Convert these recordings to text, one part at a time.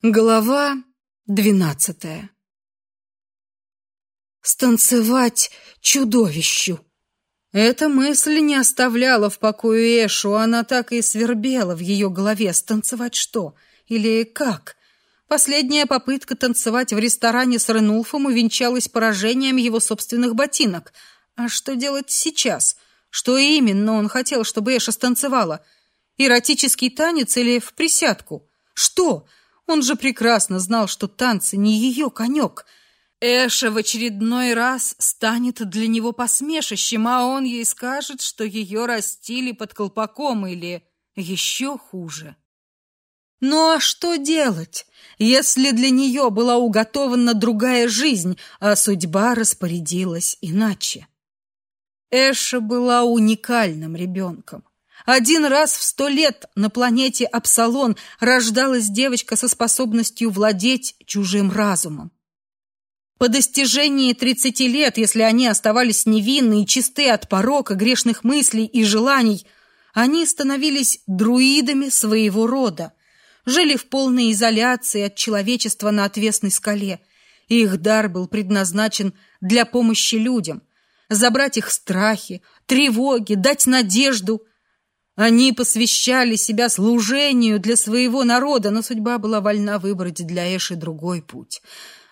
Глава двенадцатая Станцевать чудовищу. Эта мысль не оставляла в покое Эшу, она так и свербела в ее голове. Станцевать что? Или как? Последняя попытка танцевать в ресторане с Ренулфом увенчалась поражением его собственных ботинок. А что делать сейчас? Что именно он хотел, чтобы Эша станцевала? Эротический танец или в присядку? Что? Он же прекрасно знал, что танцы не ее конек. Эша в очередной раз станет для него посмешищем, а он ей скажет, что ее растили под колпаком или еще хуже. Ну а что делать, если для нее была уготована другая жизнь, а судьба распорядилась иначе? Эша была уникальным ребенком. Один раз в сто лет на планете Апсалон рождалась девочка со способностью владеть чужим разумом. По достижении 30 лет, если они оставались невинны и чисты от порока, грешных мыслей и желаний, они становились друидами своего рода, жили в полной изоляции от человечества на отвесной скале. Их дар был предназначен для помощи людям, забрать их страхи, тревоги, дать надежду, они посвящали себя служению для своего народа, но судьба была вольна выбрать для Эши другой путь.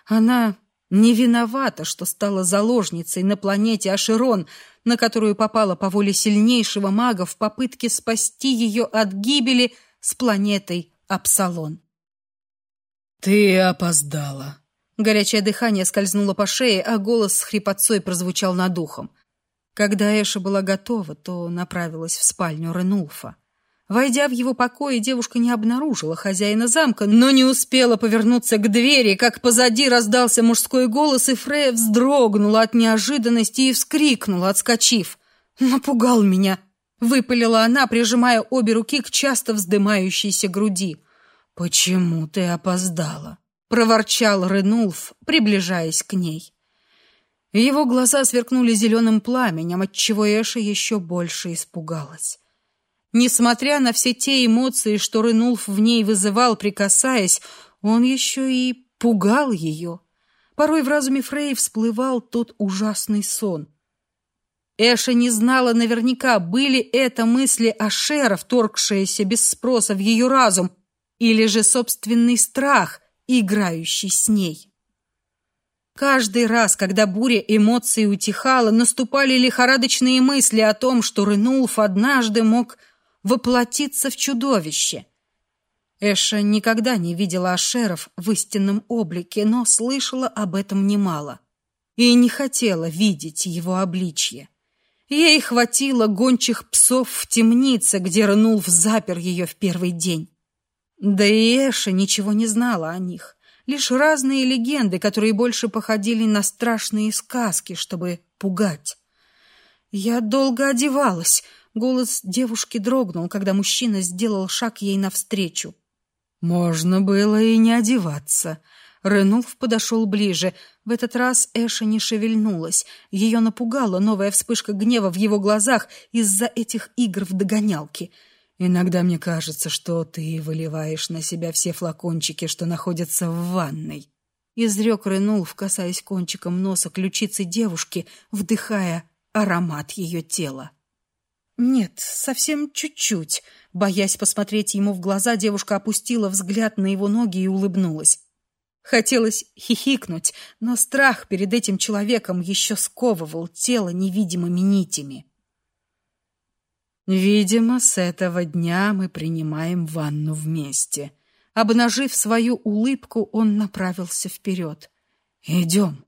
Она не виновата, что стала заложницей на планете Ашерон, на которую попала по воле сильнейшего мага в попытке спасти ее от гибели с планетой Апсалон. «Ты опоздала». Горячее дыхание скользнуло по шее, а голос с хрипотцой прозвучал над ухом. Когда Эша была готова, то направилась в спальню Ренулфа. Войдя в его покои, девушка не обнаружила хозяина замка, но не успела повернуться к двери, как позади раздался мужской голос, и Фрея вздрогнула от неожиданности и вскрикнула, отскочив. «Напугал меня!» — выпалила она, прижимая обе руки к часто вздымающейся груди. «Почему ты опоздала?» — проворчал Ренулф, приближаясь к ней. Его глаза сверкнули зеленым пламенем, отчего Эша еще больше испугалась. Несмотря на все те эмоции, что Ренулф в ней вызывал, прикасаясь, он еще и пугал ее. Порой в разуме Фрей всплывал тот ужасный сон. Эша не знала наверняка, были это мысли Ашера, вторгшиеся без спроса в ее разум, или же собственный страх, играющий с ней. Каждый раз, когда буря эмоций утихала, наступали лихорадочные мысли о том, что Ренулф однажды мог воплотиться в чудовище. Эша никогда не видела Ашеров в истинном облике, но слышала об этом немало и не хотела видеть его обличье. Ей хватило гончих псов в темнице, где Ренулф запер ее в первый день. Да и Эша ничего не знала о них лишь разные легенды, которые больше походили на страшные сказки, чтобы пугать. Я долго одевалась. Голос девушки дрогнул, когда мужчина сделал шаг ей навстречу. Можно было и не одеваться. Ренулф подошел ближе. В этот раз Эша не шевельнулась. Ее напугала новая вспышка гнева в его глазах из-за этих игр в догонялки — Иногда мне кажется, что ты выливаешь на себя все флакончики, что находятся в ванной. Изрек Ренулф, касаясь кончиком носа ключицы девушки, вдыхая аромат ее тела. Нет, совсем чуть-чуть. Боясь посмотреть ему в глаза, девушка опустила взгляд на его ноги и улыбнулась. Хотелось хихикнуть, но страх перед этим человеком еще сковывал тело невидимыми нитями. Видимо, с этого дня мы принимаем ванну вместе. Обнажив свою улыбку, он направился вперед. «Идем».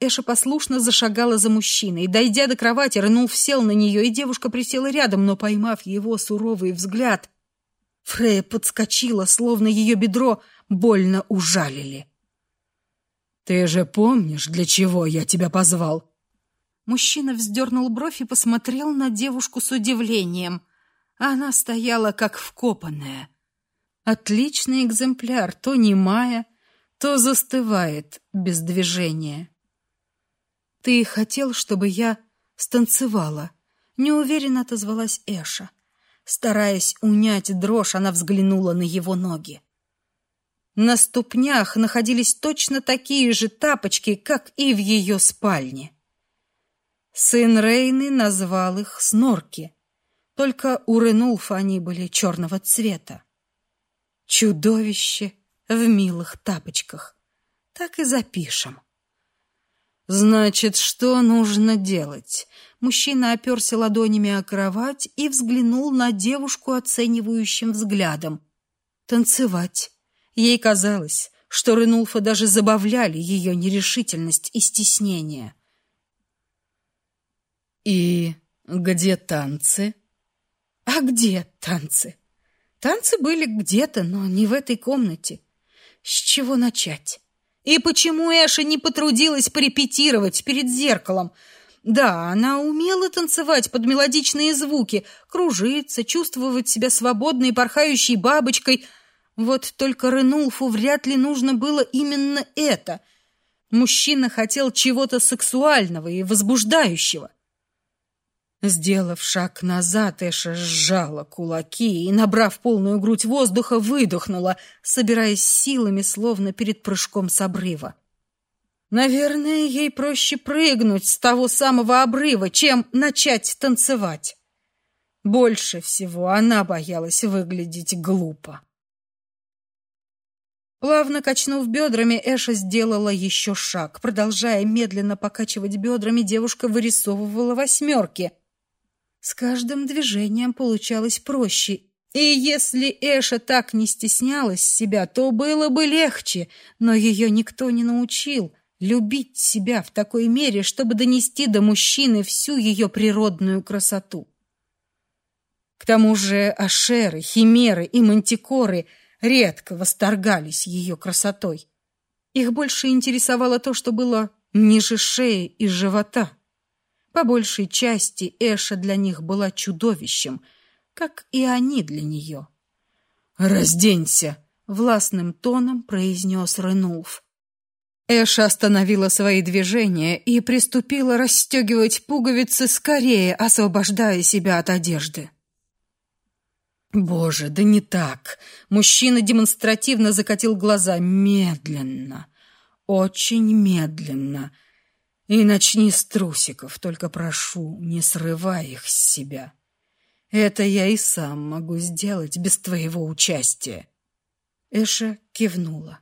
Эша послушно зашагала за мужчиной. Дойдя до кровати, Ренулф сел на нее, и девушка присела рядом, но, поймав его суровый взгляд, Фрея подскочила, словно ее бедро больно ужалили. «Ты же помнишь, для чего я тебя позвал?» Мужчина вздернул бровь и посмотрел на девушку с удивлением. Она стояла как вкопанная. Отличный экземпляр, то немая, то застывает без движения. Ты хотел, чтобы я станцевала? Неуверенно отозвалась Эша. Стараясь унять дрожь, она взглянула на его ноги. На ступнях находились точно такие же тапочки, как и в ее спальне. Сын Рейны назвал их снорки. Только у Ренулфа они были черного цвета. Чудовище в милых тапочках. Так и запишем. Значит, что нужно делать? Мужчина оперся ладонями о кровать и взглянул на девушку оценивающим взглядом. Танцевать. Ей казалось, что Ренулфа даже забавляли ее нерешительность и стеснение. И где танцы? А где танцы? Танцы были где-то, но не в этой комнате. С чего начать? И почему Эша не потрудилась порепетировать перед зеркалом? Да, она умела танцевать под мелодичные звуки, кружиться, чувствовать себя свободной порхающей бабочкой. Вот только Ренулфу вряд ли нужно было именно это. Мужчина хотел чего-то сексуального и возбуждающего. Сделав шаг назад, Эша сжала кулаки и, набрав полную грудь воздуха, выдохнула, собираясь силами, словно перед прыжком с обрыва. Наверное, ей проще прыгнуть с того самого обрыва, чем начать танцевать. Больше всего она боялась выглядеть глупо. Плавно качнув бедрами, Эша сделала еще шаг. Продолжая медленно покачивать бедрами, девушка вырисовывала восьмерки — с каждым движением получалось проще. И если Эша так не стеснялась себя, то было бы легче, но ее никто не научил любить себя в такой мере, чтобы донести до мужчины всю ее природную красоту. К тому же ашеры, химеры и мантикоры редко восторгались ее красотой. Их больше интересовало то, что было ниже шеи и живота. По большей части Эша для них была чудовищем, как и они для нее. «Разденься!» — властным тоном произнес Ренулф. Эша остановила свои движения и приступила расстегивать пуговицы скорее, освобождая себя от одежды. Боже, да не так. Мужчина демонстративно закатил глаза медленно, очень медленно, и начни с трусиков, только прошу, не срывай их с себя. Это я и сам могу сделать без твоего участия. Эша кивнула.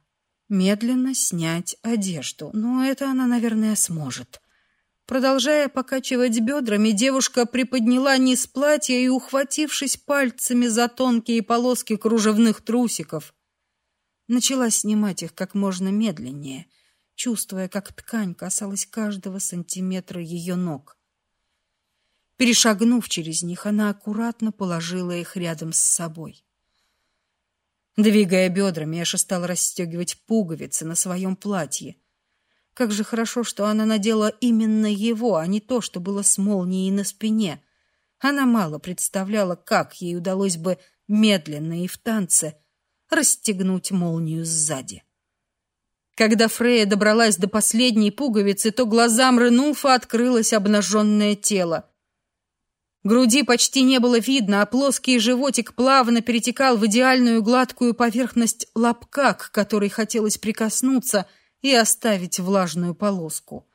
Медленно снять одежду, но это она, наверное, сможет. Продолжая покачивать бедрами, девушка приподняла низ платья и, ухватившись пальцами за тонкие полоски кружевных трусиков, начала снимать их как можно медленнее — чувствуя, как ткань касалась каждого сантиметра ее ног. Перешагнув через них, она аккуратно положила их рядом с собой. Двигая бедрами, Эша стала расстегивать пуговицы на своем платье. Как же хорошо, что она надела именно его, а не то, что было с молнией на спине. Она мало представляла, как ей удалось бы медленно и в танце расстегнуть молнию сзади. Когда Фрея добралась до последней пуговицы, то глазам Ренуфа открылось обнаженное тело. Груди почти не было видно, а плоский животик плавно перетекал в идеальную гладкую поверхность лобка, к которой хотелось прикоснуться и оставить влажную полоску.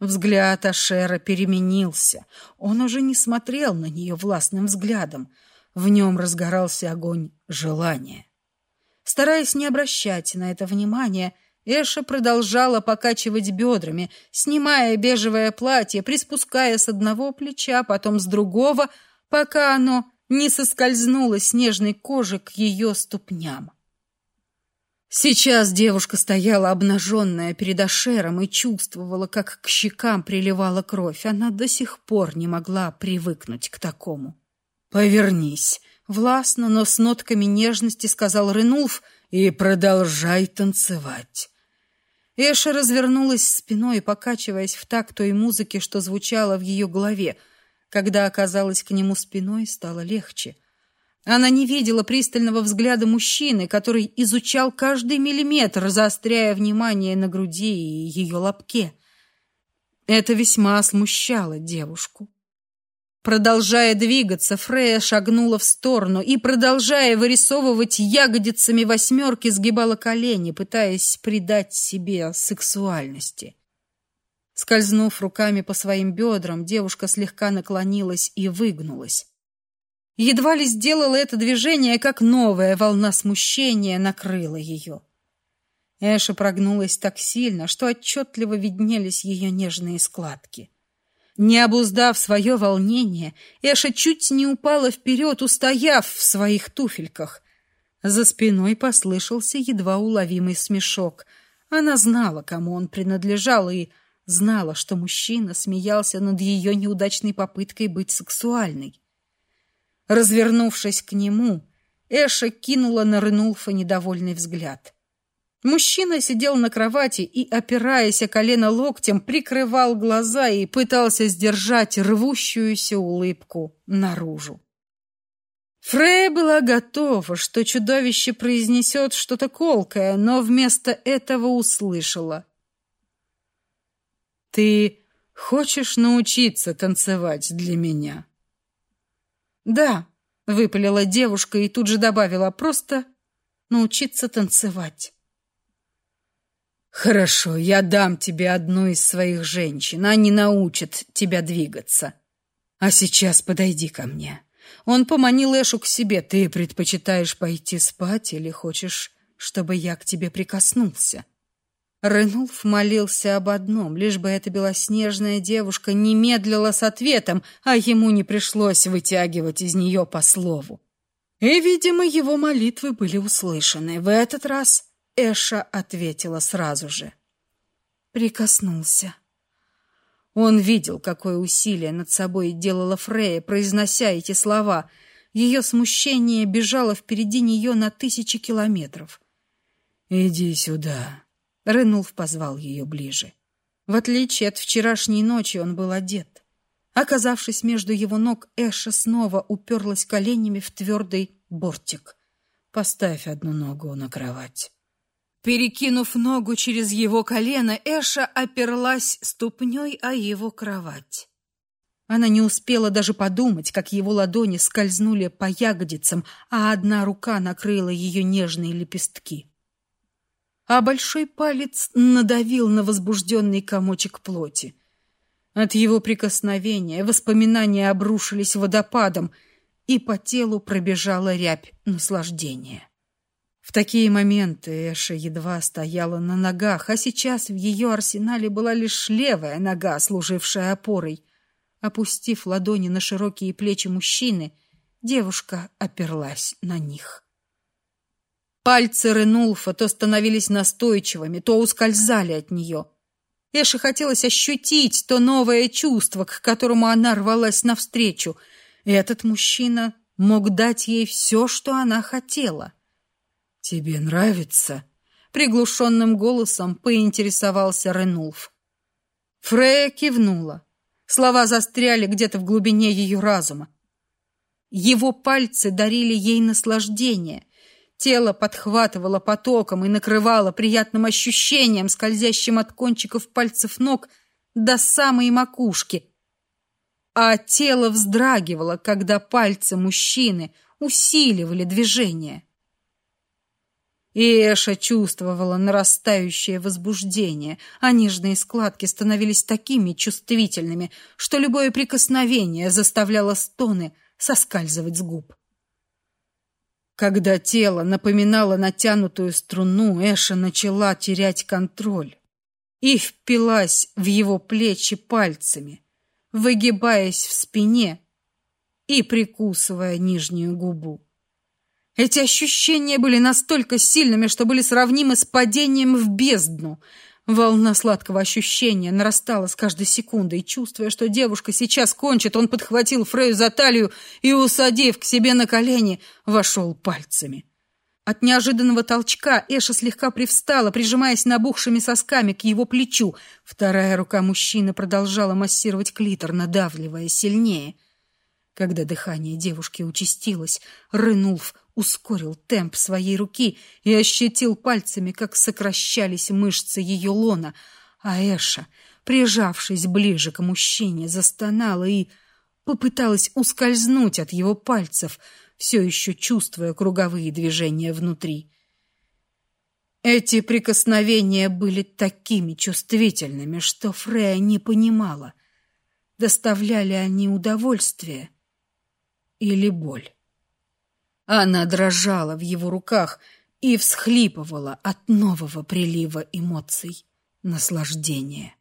Взгляд Ашера переменился. Он уже не смотрел на нее властным взглядом. В нем разгорался огонь желания. Стараясь не обращать на это внимания, Эша продолжала покачивать бедрами, снимая бежевое платье, приспуская с одного плеча, потом с другого, пока оно не соскользнуло с нежной кожи к ее ступням. Сейчас девушка стояла обнаженная перед Ашером и чувствовала, как к щекам приливала кровь. Она до сих пор не могла привыкнуть к такому. «Повернись!» — властно, но с нотками нежности сказал Ренулф — и продолжай танцевать. Эша развернулась спиной, покачиваясь в такт той музыки, что звучала в ее голове. Когда оказалась к нему спиной, стало легче. Она не видела пристального взгляда мужчины, который изучал каждый миллиметр, заостряя внимание на груди и ее лобке. Это весьма смущало девушку. Продолжая двигаться, Фрея шагнула в сторону и, продолжая вырисовывать ягодицами восьмерки, сгибала колени, пытаясь придать себе сексуальности. Скользнув руками по своим бедрам, девушка слегка наклонилась и выгнулась. Едва ли сделала это движение, как новая волна смущения накрыла ее. Эша прогнулась так сильно, что отчетливо виднелись ее нежные складки. Не обуздав свое волнение, Эша чуть не упала вперед, устояв в своих туфельках. За спиной послышался едва уловимый смешок. Она знала, кому он принадлежал, и знала, что мужчина смеялся над ее неудачной попыткой быть сексуальной. Развернувшись к нему, Эша кинула на Ренулфа недовольный взгляд — Мужчина сидел на кровати и, опираясь о колено локтем, прикрывал глаза и пытался сдержать рвущуюся улыбку наружу. Фрей была готова, что чудовище произнесет что-то колкое, но вместо этого услышала. «Ты хочешь научиться танцевать для меня?» «Да», — выпалила девушка и тут же добавила, «просто научиться танцевать». Хорошо, я дам тебе одну из своих женщин, они научат тебя двигаться. А сейчас подойди ко мне. Он поманил Эшу к себе. Ты предпочитаешь пойти спать или хочешь, чтобы я к тебе прикоснулся? Ренулф молился об одном, лишь бы эта белоснежная девушка не медлила с ответом, а ему не пришлось вытягивать из нее по слову. И, видимо, его молитвы были услышаны. В этот раз Эша ответила сразу же. Прикоснулся. Он видел, какое усилие над собой делала Фрея, произнося эти слова. Ее смущение бежало впереди нее на тысячи километров. «Иди сюда», — Ренулф позвал ее ближе. В отличие от вчерашней ночи он был одет. Оказавшись между его ног, Эша снова уперлась коленями в твердый бортик. «Поставь одну ногу на кровать». Перекинув ногу через его колено, Эша оперлась ступней о его кровать. Она не успела даже подумать, как его ладони скользнули по ягодицам, а одна рука накрыла ее нежные лепестки. А большой палец надавил на возбужденный комочек плоти. От его прикосновения воспоминания обрушились водопадом, и по телу пробежала рябь наслаждения. В такие моменты Эша едва стояла на ногах, а сейчас в ее арсенале была лишь левая нога, служившая опорой. Опустив ладони на широкие плечи мужчины, девушка оперлась на них. Пальцы Ренулфа то становились настойчивыми, то ускользали от нее. Эше хотелось ощутить то новое чувство, к которому она рвалась навстречу. Этот мужчина мог дать ей все, что она хотела — Тебе нравится? приглушенным голосом поинтересовался Ренулф. Фрея кивнула. Слова застряли где-то в глубине ее разума. Его пальцы дарили ей наслаждение. Тело подхватывало потоком и накрывало приятным ощущением, скользящим от кончиков пальцев ног до самой макушки. А тело вздрагивало, когда пальцы мужчины усиливали движение. И Эша чувствовала нарастающее возбуждение, а нежные складки становились такими чувствительными, что любое прикосновение заставляло стоны соскальзывать с губ. Когда тело напоминало натянутую струну, Эша начала терять контроль и впилась в его плечи пальцами, выгибаясь в спине и прикусывая нижнюю губу. Эти ощущения были настолько сильными, что были сравнимы с падением в бездну. Волна сладкого ощущения нарастала с каждой секундой, чувствуя, что девушка сейчас кончит, он подхватил Фрею за талию и, усадив к себе на колени, вошел пальцами. От неожиданного толчка Эша слегка привстала, прижимаясь набухшими сосками к его плечу. Вторая рука мужчины продолжала массировать клитор, надавливая сильнее. Когда дыхание девушки участилось, Ренулф ускорил темп своей руки и ощутил пальцами, как сокращались мышцы ее лона, а Эша, прижавшись ближе к мужчине, застонала и попыталась ускользнуть от его пальцев, все еще чувствуя круговые движения внутри. Эти прикосновения были такими чувствительными, что Фрея не понимала, доставляли они удовольствие или боль. Она дрожала в его руках и всхлипывала от нового прилива эмоций наслаждения.